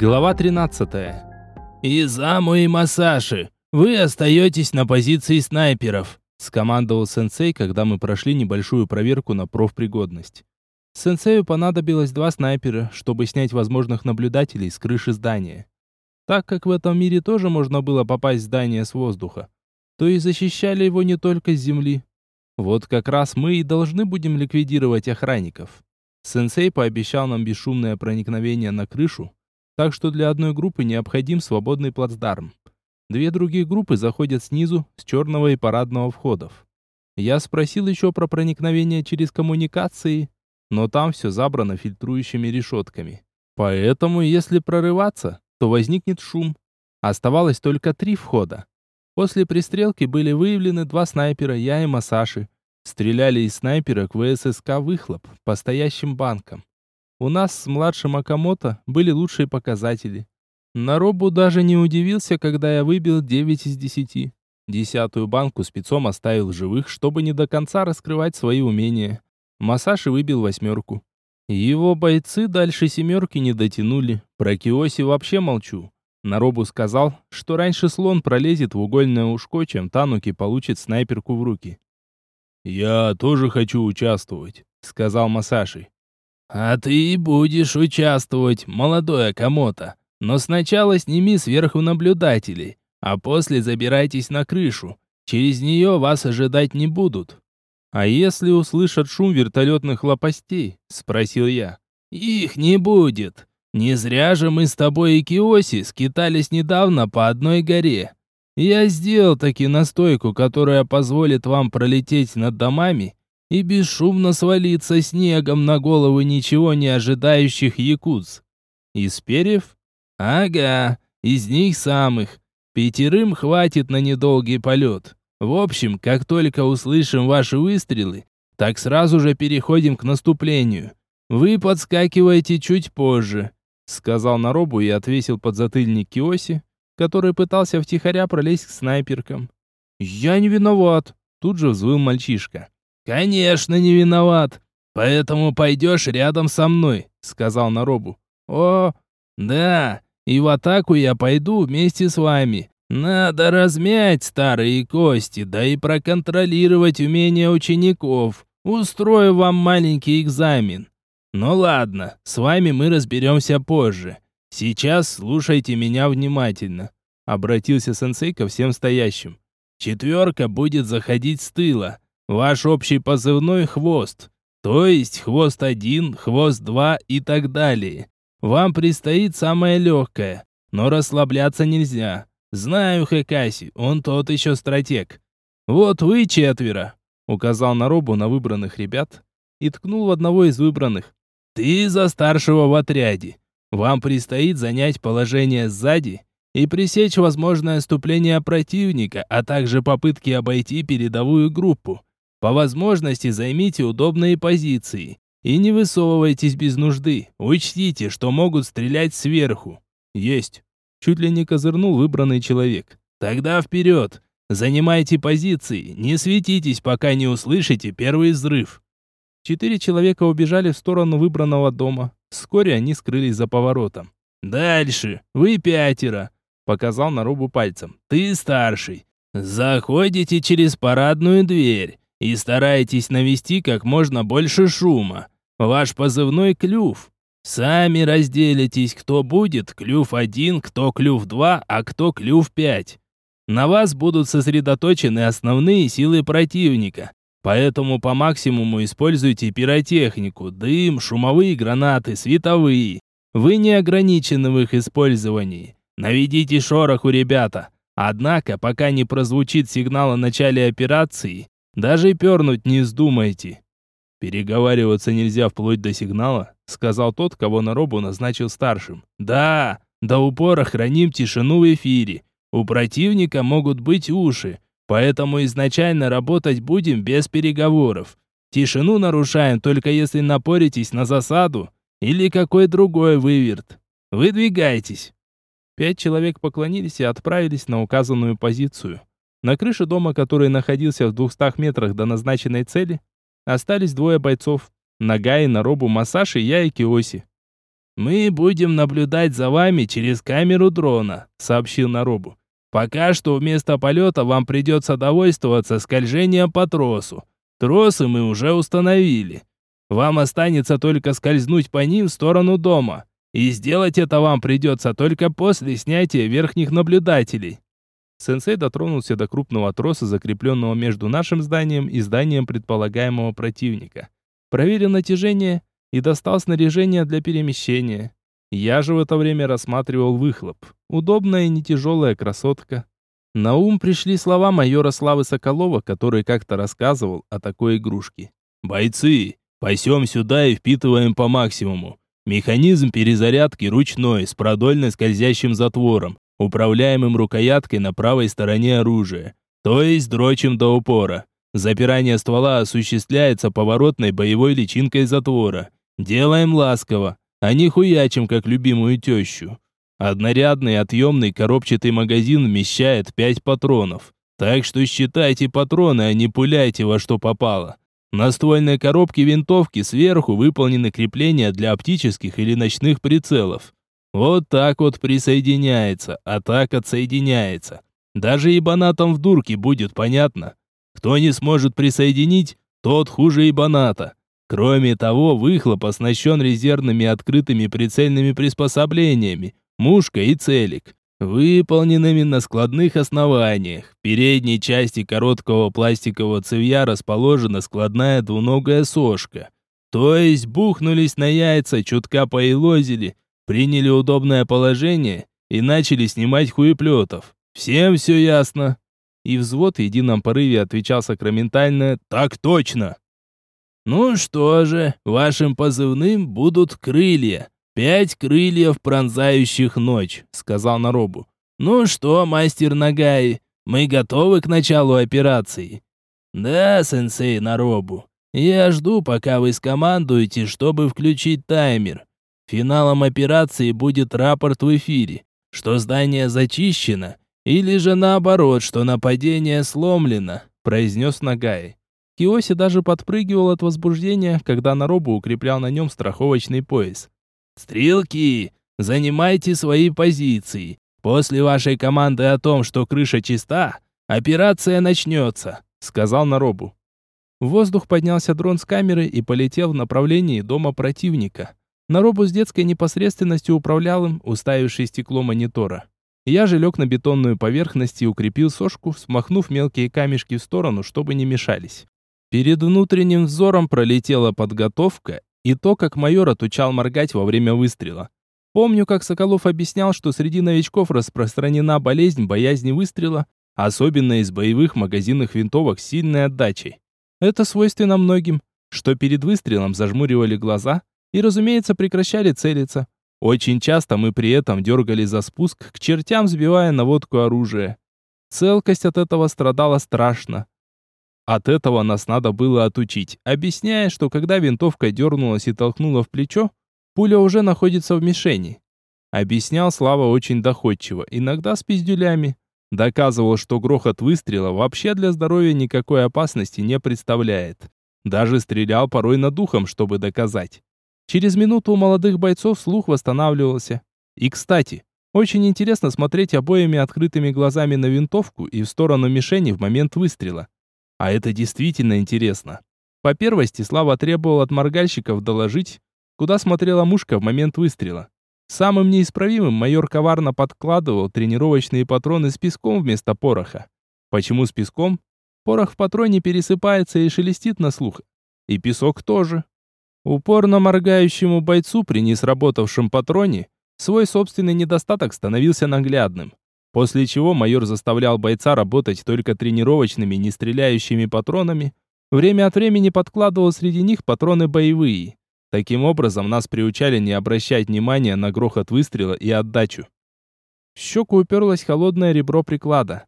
Глава 13. «Изаму и Масаши, вы остаетесь на позиции снайперов», скомандовал сенсей, когда мы прошли небольшую проверку на профпригодность. Сенсею понадобилось два снайпера, чтобы снять возможных наблюдателей с крыши здания. Так как в этом мире тоже можно было попасть в здание с воздуха, то и защищали его не только с земли. Вот как раз мы и должны будем ликвидировать охранников. Сенсей пообещал нам бесшумное проникновение на крышу, так что для одной группы необходим свободный плацдарм. Две другие группы заходят снизу, с черного и парадного входов. Я спросил еще про проникновение через коммуникации, но там все забрано фильтрующими решетками. Поэтому, если прорываться, то возникнет шум. Оставалось только три входа. После пристрелки были выявлены два снайпера, я и Масаши. Стреляли из снайперок в ВССК «Выхлоп» по стоящим банкам. У нас с младшим Акамото были лучшие показатели. Наробу даже не удивился, когда я выбил 9 из 10. Десятую банку спецом оставил живых, чтобы не до конца раскрывать свои умения. Масаши выбил восьмерку. Его бойцы дальше семерки не дотянули. Про Киоси вообще молчу. Наробу сказал, что раньше слон пролезет в угольное ушко, чем Тануки получит снайперку в руки. «Я тоже хочу участвовать», — сказал Масаши. «А ты будешь участвовать, молодой Акамото. Но сначала сними сверху наблюдателей, а после забирайтесь на крышу. Через нее вас ожидать не будут». «А если услышат шум вертолетных лопастей?» — спросил я. «Их не будет. Не зря же мы с тобой и Киоси скитались недавно по одной горе. Я сделал таки настойку, которая позволит вам пролететь над домами и бесшумно свалиться снегом на головы ничего не ожидающих якутс. Из перьев? Ага, из них самых. Пятерым хватит на недолгий полет. В общем, как только услышим ваши выстрелы, так сразу же переходим к наступлению. Вы подскакиваете чуть позже, сказал Наробу и отвесил подзатыльник Киоси, который пытался втихаря пролезть к снайперкам. Я не виноват, тут же взвыл мальчишка. «Конечно не виноват. Поэтому пойдешь рядом со мной», — сказал Наробу. «О, да, и в атаку я пойду вместе с вами. Надо размять старые кости, да и проконтролировать умения учеников. Устрою вам маленький экзамен. Ну ладно, с вами мы разберемся позже. Сейчас слушайте меня внимательно», — обратился сенсей ко всем стоящим. «Четверка будет заходить с тыла». Ваш общий позывной хвост. То есть хвост один, хвост два и так далее. Вам предстоит самое легкое, но расслабляться нельзя. Знаю Хекаси, он тот еще стратег. Вот вы четверо, указал на робу на выбранных ребят и ткнул в одного из выбранных. Ты за старшего в отряде. Вам предстоит занять положение сзади и пресечь возможное отступление противника, а также попытки обойти передовую группу. По возможности займите удобные позиции. И не высовывайтесь без нужды. Учтите, что могут стрелять сверху. Есть. Чуть ли не козырнул выбранный человек. Тогда вперед. Занимайте позиции. Не светитесь, пока не услышите первый взрыв. Четыре человека убежали в сторону выбранного дома. Вскоре они скрылись за поворотом. «Дальше. Вы пятеро», — показал на робу пальцем. «Ты старший. Заходите через парадную дверь и старайтесь навести как можно больше шума. Ваш позывной клюв. Сами разделитесь, кто будет клюв один, кто клюв два, а кто клюв пять. На вас будут сосредоточены основные силы противника. Поэтому по максимуму используйте пиротехнику, дым, шумовые гранаты, световые. Вы не ограничены в их использовании. Наведите шороху, ребята. Однако, пока не прозвучит сигнал о начале операции, даже пернуть не вздумайте. Переговариваться нельзя вплоть до сигнала, сказал тот, кого на робу назначил старшим. Да, до упора храним тишину в эфире. У противника могут быть уши, поэтому изначально работать будем без переговоров. Тишину нарушаем только если напоритесь на засаду или какой другой выверт. Выдвигайтесь. Пять человек поклонились и отправились на указанную позицию. На крыше дома, который находился в двухстах метрах до назначенной цели, остались двое бойцов. Нагай, Наробу, Масаши, я и Киоси. «Мы будем наблюдать за вами через камеру дрона», — сообщил Наробу. «Пока что вместо полета вам придется довольствоваться скольжением по тросу. Тросы мы уже установили. Вам останется только скользнуть по ним в сторону дома. И сделать это вам придется только после снятия верхних наблюдателей». Сенсей дотронулся до крупного троса, закрепленного между нашим зданием и зданием предполагаемого противника. Проверил натяжение и достал снаряжение для перемещения. Я же в это время рассматривал выхлоп. Удобная и не тяжелая красотка. На ум пришли слова майора Славы Соколова, который как-то рассказывал о такой игрушке. «Бойцы, пасем сюда и впитываем по максимуму. Механизм перезарядки ручной, с продольно скользящим затвором, управляемым рукояткой на правой стороне оружия. То есть дрочим до упора. Запирание ствола осуществляется поворотной боевой личинкой затвора. Делаем ласково, а не хуячим, как любимую тещу. Однорядный отъемный коробчатый магазин вмещает 5 патронов. Так что считайте патроны, а не пуляйте во что попало. На ствольной коробке винтовки сверху выполнены крепления для оптических или ночных прицелов. Вот так вот присоединяется, а так отсоединяется. Даже ебанатом в дурке будет понятно. Кто не сможет присоединить, тот хуже ебаната. Кроме того, выхлоп оснащен резервными открытыми прицельными приспособлениями, мушка и целик, выполненными на складных основаниях. В передней части короткого пластикового цевья расположена складная двуногая сошка. То есть бухнулись на яйца, чутка поелозили, приняли удобное положение и начали снимать хуеплетов. Всем все ясно. И взвод в едином порыве отвечал сакраментально «Так точно!» «Ну что же, вашим позывным будут крылья. Пять крыльев, пронзающих ночь», — сказал Наробу. «Ну что, мастер Нагаи, мы готовы к началу операции?» «Да, сенсей Наробу. Я жду, пока вы скомандуете, чтобы включить таймер. Финалом операции будет рапорт в эфире, что здание зачищено, или же наоборот, что нападение сломлено», — произнес Нагай. Киоси даже подпрыгивал от возбуждения, когда Наробу укреплял на нем страховочный пояс. «Стрелки, занимайте свои позиции. После вашей команды о том, что крыша чиста, операция начнется», — сказал Наробу. В воздух поднялся дрон с камеры и полетел в направлении дома противника. Наробу с детской непосредственностью управлял им, уставивший стекло монитора. Я же лег на бетонную поверхность и укрепил сошку, смахнув мелкие камешки в сторону, чтобы не мешались. Перед внутренним взором пролетела подготовка и то, как майор отучал моргать во время выстрела. Помню, как Соколов объяснял, что среди новичков распространена болезнь боязни выстрела, особенно из боевых магазинных винтовок с сильной отдачей. Это свойственно многим, что перед выстрелом зажмуривали глаза и, разумеется, прекращали целиться. Очень часто мы при этом дергали за спуск, к чертям сбивая наводку оружия. Целкость от этого страдала страшно. От этого нас надо было отучить, объясняя, что когда винтовка дернулась и толкнула в плечо, пуля уже находится в мишени. Объяснял Слава очень доходчиво, иногда с пиздюлями. Доказывал, что грохот выстрела вообще для здоровья никакой опасности не представляет. Даже стрелял порой над духом, чтобы доказать. Через минуту у молодых бойцов слух восстанавливался. И, кстати, очень интересно смотреть обоими открытыми глазами на винтовку и в сторону мишени в момент выстрела. А это действительно интересно. По первости, Слава требовал от моргальщиков доложить, куда смотрела мушка в момент выстрела. Самым неисправимым майор коварно подкладывал тренировочные патроны с песком вместо пороха. Почему с песком? Порох в патроне пересыпается и шелестит на слух. И песок тоже. Упорно моргающему бойцу при несработавшем патроне свой собственный недостаток становился наглядным. После чего майор заставлял бойца работать только тренировочными, не стреляющими патронами. Время от времени подкладывал среди них патроны боевые. Таким образом, нас приучали не обращать внимания на грохот выстрела и отдачу. В щеку уперлось холодное ребро приклада.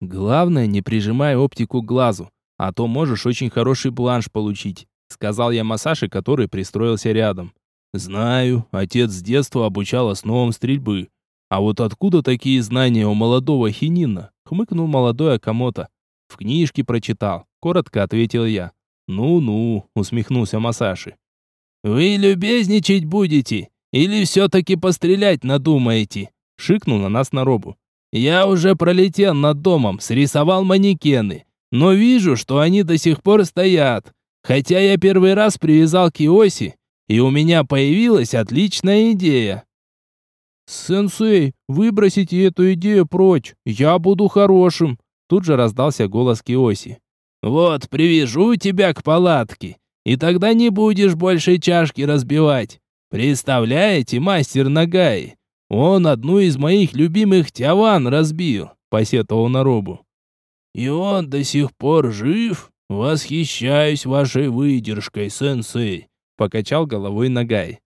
«Главное, не прижимай оптику к глазу, а то можешь очень хороший бланш получить», сказал я Масаши, который пристроился рядом. «Знаю, отец с детства обучал основам стрельбы. А вот откуда такие знания у молодого хинина? Хмыкнул молодой Акамото. В книжке прочитал, коротко ответил я. Ну-ну, усмехнулся Масаши. Вы любезничать будете Или все-таки пострелять надумаете?» Шикнул на нас на робу. «Я уже пролетел над домом, срисовал манекены, но вижу, что они до сих пор стоят. Хотя я первый раз привязал Киоси, и у меня появилась отличная идея». «Сенсей, выбросите эту идею прочь, я буду хорошим!» Тут же раздался голос Киоси. «Вот, привяжу тебя к палатке, и тогда не будешь больше чашки разбивать. Представляете, мастер Нагай, он одну из моих любимых тяван разбил», — посетовал Наробу. «И он до сих пор жив? Восхищаюсь вашей выдержкой, сенсей», — покачал головой Нагай.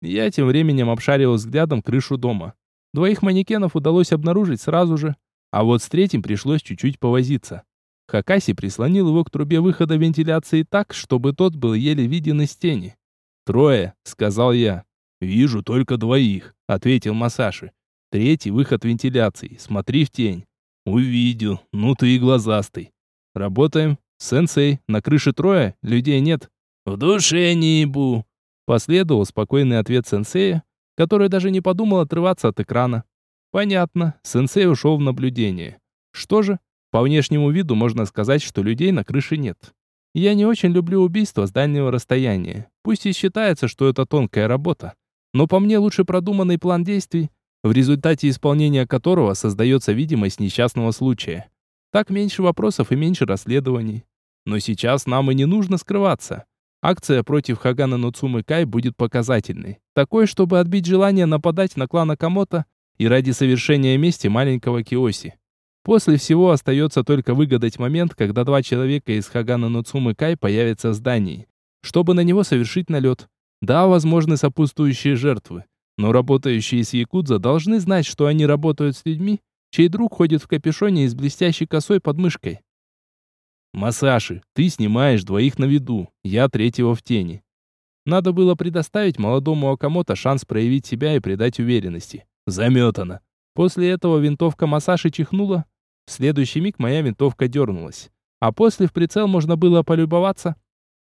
Я тем временем обшаривал взглядом крышу дома. Двоих манекенов удалось обнаружить сразу же, а вот с третьим пришлось чуть-чуть повозиться. Хакаси прислонил его к трубе выхода вентиляции так, чтобы тот был еле виден из тени. «Трое», — сказал я. «Вижу только двоих», — ответил Масаши. «Третий выход вентиляции. Смотри в тень». «Увидел. Ну ты и глазастый». «Работаем. Сенсей, на крыше трое, людей нет». «В душе не ебу», Последовал спокойный ответ сенсея, который даже не подумал отрываться от экрана. Понятно, сенсей ушел в наблюдение. Что же, по внешнему виду можно сказать, что людей на крыше нет. Я не очень люблю убийства с дальнего расстояния. Пусть и считается, что это тонкая работа, но по мне лучше продуманный план действий, в результате исполнения которого создается видимость несчастного случая. Так меньше вопросов и меньше расследований. Но сейчас нам и не нужно скрываться. Акция против Хагана Нуцумы Кай будет показательной. Такой, чтобы отбить желание нападать на клан Акамото и ради совершения мести маленького Киоси. После всего остается только выгадать момент, когда два человека из Хагана Нуцумы Кай появятся в здании, чтобы на него совершить налет. Да, возможны сопутствующие жертвы, но работающие с Якудза должны знать, что они работают с людьми, чей друг ходит в капюшоне и с блестящей косой под мышкой. «Масаши, ты снимаешь двоих на виду, я третьего в тени». Надо было предоставить молодому Акамото шанс проявить себя и придать уверенности. Заметано. После этого винтовка Масаши чихнула. В следующий миг моя винтовка дернулась. А после в прицел можно было полюбоваться,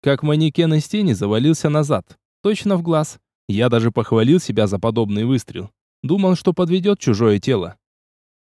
как манекен из тени завалился назад. Точно в глаз. Я даже похвалил себя за подобный выстрел. Думал, что подведет чужое тело.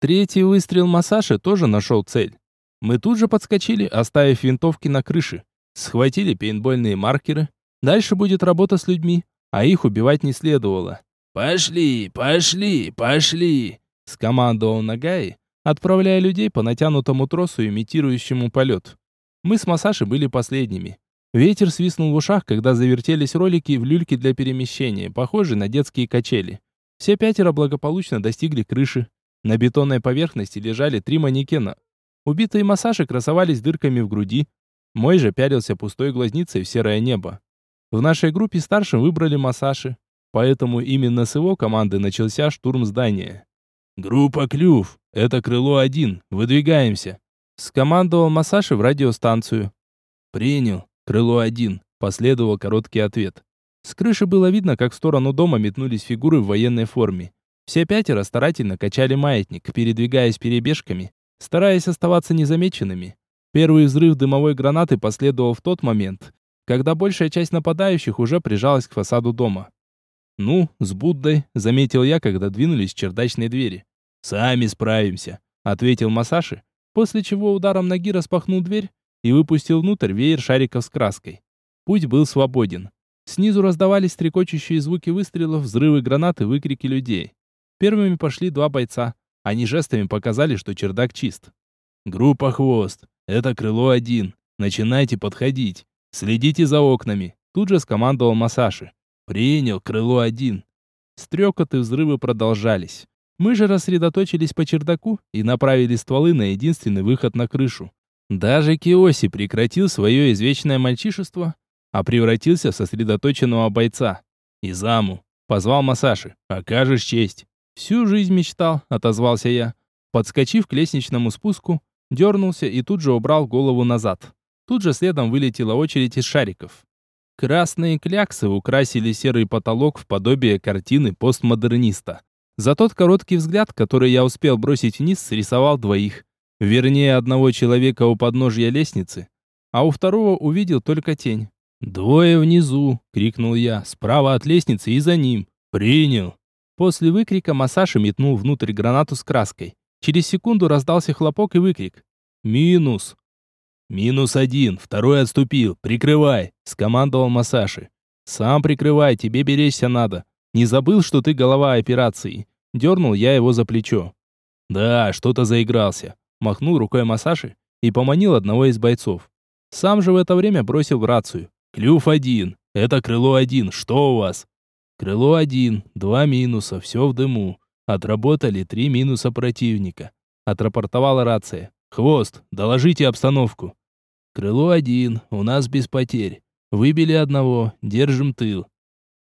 Третий выстрел Масаши тоже нашел цель. Мы тут же подскочили, оставив винтовки на крыше. Схватили пейнтбольные маркеры. Дальше будет работа с людьми, а их убивать не следовало. «Пошли, пошли, пошли!» скомандовал Нагаи, отправляя людей по натянутому тросу, имитирующему полет. Мы с Масаши были последними. Ветер свистнул в ушах, когда завертелись ролики в люльке для перемещения, похожие на детские качели. Все пятеро благополучно достигли крыши. На бетонной поверхности лежали три манекена, Убитые массажи красовались дырками в груди. Мой же пялился пустой глазницей в серое небо. В нашей группе старшим выбрали массажи, поэтому именно с его команды начался штурм здания. «Группа Клюв, это крыло один, выдвигаемся», скомандовал массажи в радиостанцию. «Принял, крыло один», последовал короткий ответ. С крыши было видно, как в сторону дома метнулись фигуры в военной форме. Все пятеро старательно качали маятник, передвигаясь перебежками, стараясь оставаться незамеченными. Первый взрыв дымовой гранаты последовал в тот момент, когда большая часть нападающих уже прижалась к фасаду дома. «Ну, с Буддой», — заметил я, когда двинулись к чердачной двери. «Сами справимся», — ответил Масаши, после чего ударом ноги распахнул дверь и выпустил внутрь веер шариков с краской. Путь был свободен. Снизу раздавались стрекочущие звуки выстрелов, взрывы гранат и выкрики людей. Первыми пошли два бойца, они жестами показали, что чердак чист. «Группа «Хвост». Это крыло один. Начинайте подходить. Следите за окнами». Тут же скомандовал Масаши. «Принял, крыло один». Стрекоты взрывы продолжались. Мы же рассредоточились по чердаку и направили стволы на единственный выход на крышу. Даже Киоси прекратил свое извечное мальчишество, а превратился в сосредоточенного бойца. «Изаму», — позвал Масаши, — «окажешь честь». «Всю жизнь мечтал», — отозвался я. Подскочив к лестничному спуску, дернулся и тут же убрал голову назад. Тут же следом вылетела очередь из шариков. Красные кляксы украсили серый потолок в подобие картины постмодерниста. За тот короткий взгляд, который я успел бросить вниз, срисовал двоих. Вернее, одного человека у подножья лестницы, а у второго увидел только тень. «Двое внизу!» — крикнул я, справа от лестницы и за ним. Принял. После выкрика Масаши метнул внутрь гранату с краской. Через секунду раздался хлопок и выкрик. «Минус!» «Минус один, второй отступил, прикрывай!» — скомандовал Масаши. «Сам прикрывай, тебе беречься надо. Не забыл, что ты голова операции?» Дернул я его за плечо. «Да, что-то заигрался», — махнул рукой Масаши и поманил одного из бойцов. Сам же в это время бросил в рацию. «Клюв один, это крыло один, что у вас?» Крыло один, два минуса, все в дыму. Отработали три минуса противника. Отрапортовала рация. Хвост, доложите обстановку. Крыло один, у нас без потерь. Выбили одного, держим тыл.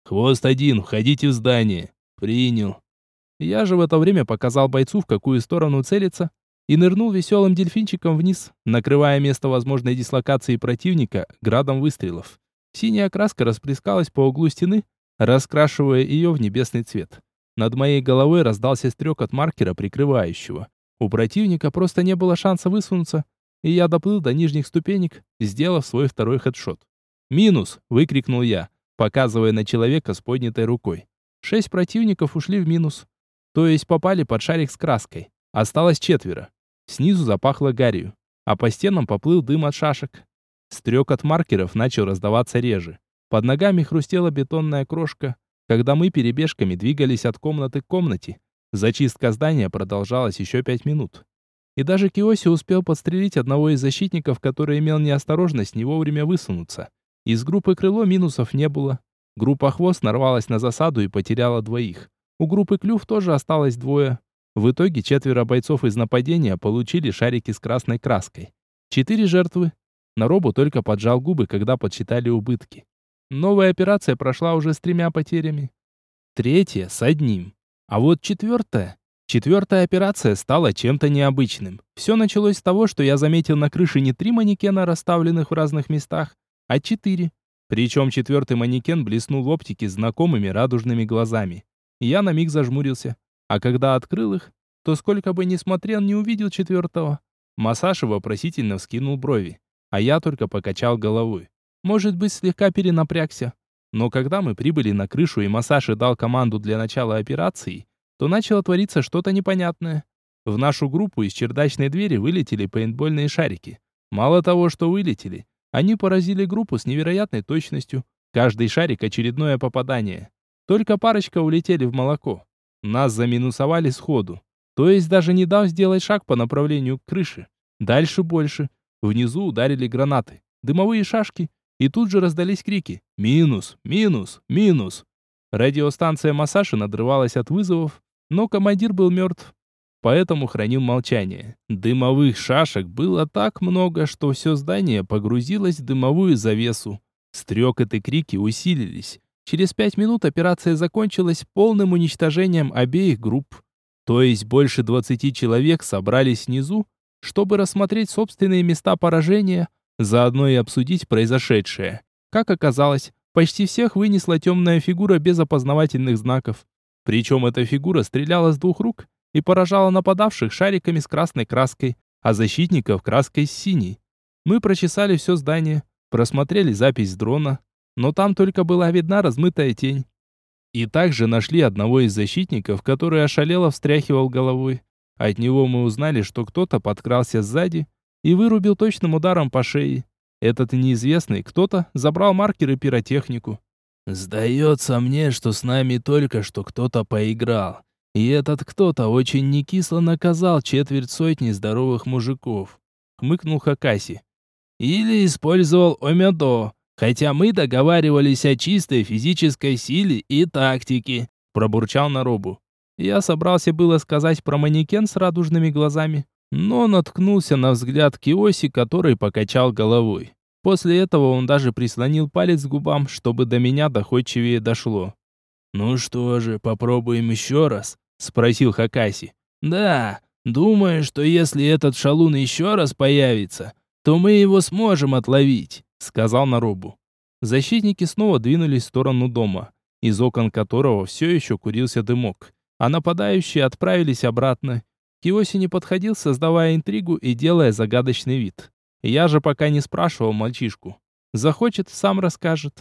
Хвост один, входите в здание. Принял. Я же в это время показал бойцу, в какую сторону целиться, и нырнул веселым дельфинчиком вниз, накрывая место возможной дислокации противника градом выстрелов. Синяя краска расплескалась по углу стены, раскрашивая ее в небесный цвет. Над моей головой раздался стрек маркера, прикрывающего. У противника просто не было шанса высунуться, и я доплыл до нижних ступенек, сделав свой второй хедшот. «Минус!» — выкрикнул я, показывая на человека с поднятой рукой. Шесть противников ушли в минус. То есть попали под шарик с краской. Осталось четверо. Снизу запахло гарью, а по стенам поплыл дым от шашек. Стрек от маркеров начал раздаваться реже. Под ногами хрустела бетонная крошка, когда мы перебежками двигались от комнаты к комнате. Зачистка здания продолжалась еще пять минут. И даже Киоси успел подстрелить одного из защитников, который имел неосторожность не вовремя высунуться. Из группы крыло минусов не было. Группа хвост нарвалась на засаду и потеряла двоих. У группы клюв тоже осталось двое. В итоге четверо бойцов из нападения получили шарики с красной краской. Четыре жертвы. Наробу только поджал губы, когда подсчитали убытки. Новая операция прошла уже с тремя потерями. Третья с одним. А вот четвертая... Четвертая операция стала чем-то необычным. Все началось с того, что я заметил на крыше не три манекена, расставленных в разных местах, а четыре. Причем четвертый манекен блеснул в оптике знакомыми радужными глазами. Я на миг зажмурился. А когда открыл их, то сколько бы ни смотрел, не увидел четвертого. Масаши вопросительно вскинул брови, а я только покачал головой. Может быть, слегка перенапрягся. Но когда мы прибыли на крышу и Масаши дал команду для начала операции, то начало твориться что-то непонятное. В нашу группу из чердачной двери вылетели пейнтбольные шарики. Мало того, что вылетели, они поразили группу с невероятной точностью. Каждый шарик очередное попадание. Только парочка улетели в молоко. Нас заминусовали сходу. То есть даже не дав сделать шаг по направлению к крыше. Дальше больше. Внизу ударили гранаты, дымовые шашки и тут же раздались крики «Минус! Минус! Минус!». Радиостанция Масаши надрывалась от вызовов, но командир был мертв, поэтому хранил молчание. Дымовых шашек было так много, что все здание погрузилось в дымовую завесу. Стрекот и крики усилились. Через пять минут операция закончилась полным уничтожением обеих групп. То есть больше 20 человек собрались снизу, чтобы рассмотреть собственные места поражения – заодно и обсудить произошедшее. Как оказалось, почти всех вынесла темная фигура без опознавательных знаков. Причем эта фигура стреляла с двух рук и поражала нападавших шариками с красной краской, а защитников краской с синей. Мы прочесали все здание, просмотрели запись дрона, но там только была видна размытая тень. И также нашли одного из защитников, который ошалело встряхивал головой. От него мы узнали, что кто-то подкрался сзади и вырубил точным ударом по шее. Этот неизвестный кто-то забрал маркер и пиротехнику. «Сдается мне, что с нами только что кто-то поиграл. И этот кто-то очень некисло наказал четверть сотни здоровых мужиков», — хмыкнул Хакаси. «Или использовал Омедо, хотя мы договаривались о чистой физической силе и тактике», — пробурчал Наробу. Я собрался было сказать про манекен с радужными глазами, но наткнулся на взгляд Киоси, который покачал головой. После этого он даже прислонил палец к губам, чтобы до меня доходчивее дошло. «Ну что же, попробуем еще раз?» — спросил Хакаси. «Да, думаю, что если этот шалун еще раз появится, то мы его сможем отловить», — сказал Наробу. Защитники снова двинулись в сторону дома, из окон которого все еще курился дымок, а нападающие отправились обратно, Киоси не подходил, создавая интригу и делая загадочный вид. Я же пока не спрашивал мальчишку. Захочет, сам расскажет.